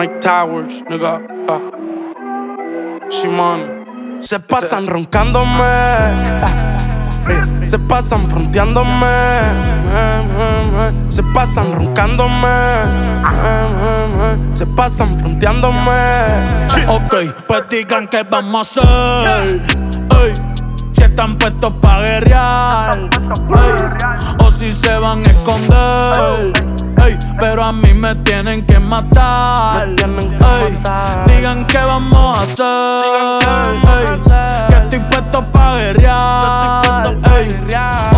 Mike Towers, nigga. Shimon. Se pasan roncándome. Se pasan fronteándome. Se pasan roncándome. Se pasan fronteándome. Ok, pues digan que vamos a hacer. Ey, si están puestos pa' guerrear. Ey, o si se van a esconder. Ey, pero a mí me tienen que matar. Me tienen que Ey, matar. digan que vamos a hacer. Ey, que estoy puesto pa' guerrear. Ey,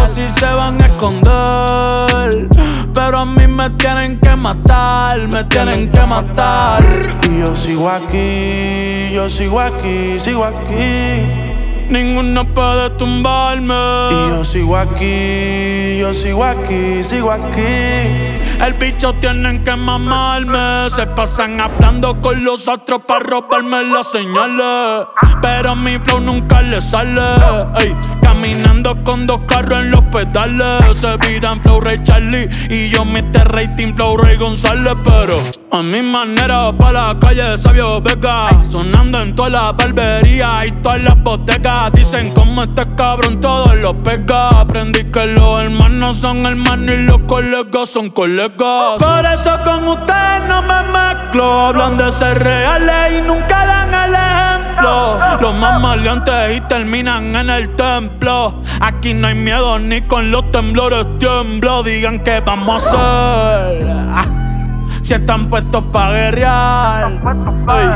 o si se van a esconder. Pero a mí me tienen que matar. Me tienen que matar. Y yo sigo aquí, yo sigo aquí, sigo aquí. Ninguno puede tumbarme. Y yo sigo aquí, yo sigo aquí, sigo aquí. El bicho tienen que mamarme. Se pasan hablando con los otros para robarme las señales. Pero mi flow nunca le sale. Ey, caminando con dos carros en los pedales. Se viran flow Ray Charlie. Y yo Mr. Rating Flow Ray González. Pero a mi manera, pa' la calle de Sabio Vega. Sonando en todas las barberías y todas las bodegas. Dicen como este cabrón todos los pega. Aprendí que los hermanos son hermanos y los colegas son colegas. Por eso con ustedes no me mezclo. Hablan de ser reales y nunca dan el ejemplo. Los más maleantes y terminan en el templo. Aquí no hay miedo ni con los temblores tiemblo. Digan que vamos a hacer. Ah. Si están puestos pa' guerrear, ey,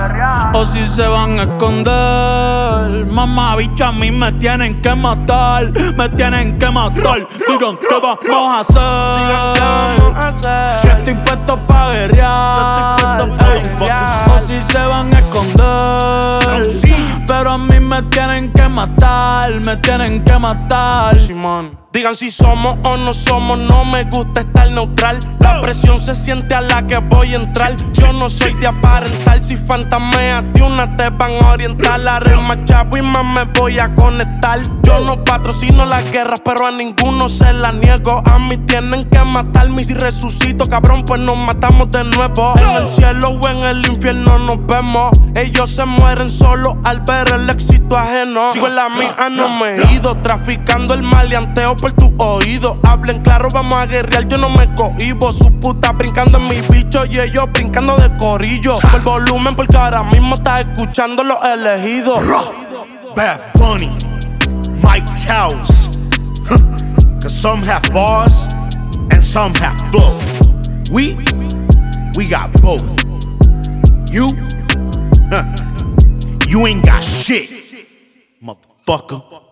o si se van a esconder. Mamá, bicho, a mí me tienen que matar, me tienen que matar. Digan que vamos a hacer. Si estoy puesto pa' guerrear, ey, o si se van a esconder. Pero a mí me tienen que matar, me tienen que matar. Simón. Digan si somos o no somos, no me gusta estar neutral. La presión se siente a la que voy a entrar. Yo no soy de aparentar, si fantameas de una te van a orientar. La más chavo y más me voy a conectar. Yo no patrocino las guerras, pero a ninguno se la niego. A mí tienen que matarme y si resucito, cabrón, pues nos matamos de nuevo. En el cielo o en el infierno nos vemos. Ellos se mueren solo al ver el éxito ajeno. Sigo en la mía, no me he ido. Traficando el maleanteo por tu oído. Hablen claro, vamos a guerrear, yo no me cohibo. Su puta brincando en mi bicho y ellos brincando de corillo. Sube el volumen porque ahora mismo estás escuchando los elegidos. Bad Bunny, Mike Towers. Cause some have bars and some have flow. We, we got both. You, you ain't got shit, motherfucker.